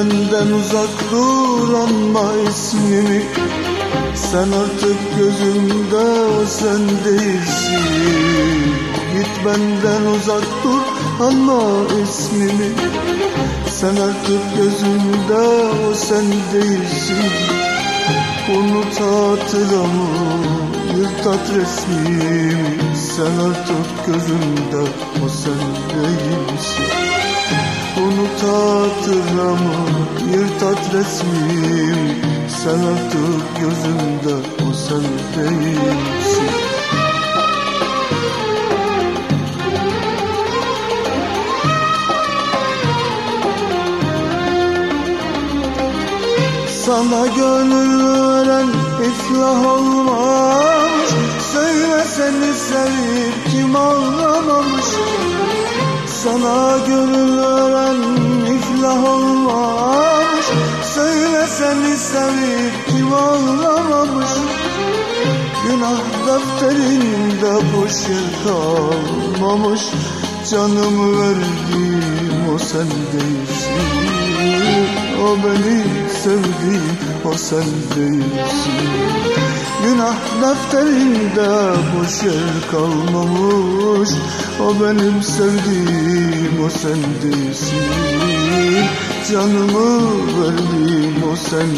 benden uzak dur anma ismimi. Sen artık gözümde sen değilsin. Git benden uzak dur anma ismimi. Sen artık gözümde o sen değilsin. Unut hatıramı yırt at resmimi. Sen artık gözümde o sen değilsin Unut hatıramı yırt at resmimi Sen artık gözümde o sen değilsin. Sana gönül veren iflah olmamış Sana gönül veren iflah olmamış Söyle seni sevip kim ağlamamış Günah defterinde boş yer kalmamış. Canımı verdim o sen değilsin. O beni sevdiğim o sen değilsin Günah defterinde boş yer kalmamış. O benim sevdiğim o sen değilsin Canımı verdim o sen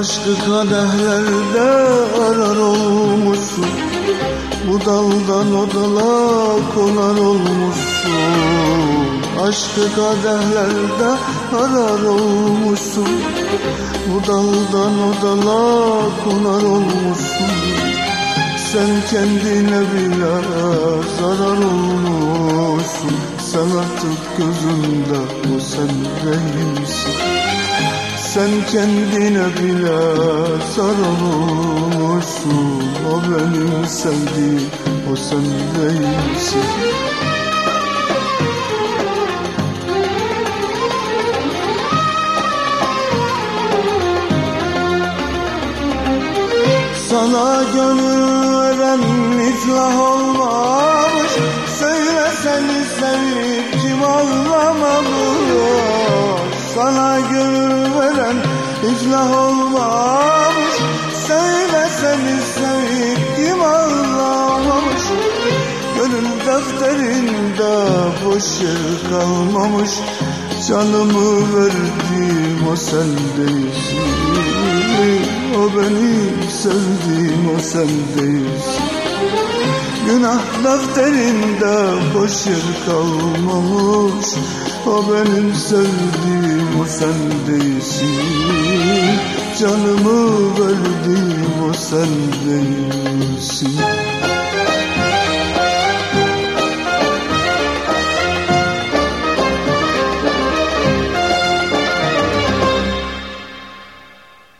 Aşkı kadehlerde arar olmuşsun. Bu daldan o dala konar olmuşsun. Aşkı kadehlerde arar olmuşsun. Bu daldan o dala konar olmuşsun. Sen kendine bile zarar olmuşsun. Sen artık gözümde o sen değilsin sen kendine bile sarılmışsın O benim sevdiğim o sen değilsin. Sana gönül veren iflah olmamış. Söyle sevip kim ağlamamış? Sana gönül veren iflah olmamış Söyle seni sevip kim ağlamamış Gönül defterinde boş yer kalmamış. Canımı verdim o sen değilsin. O benim sevdiğim o sen değilsin Günah defterinde boş yer kalmamış. O benim sevdiğim o sen değilsin. Canımı verdim o sen değilsin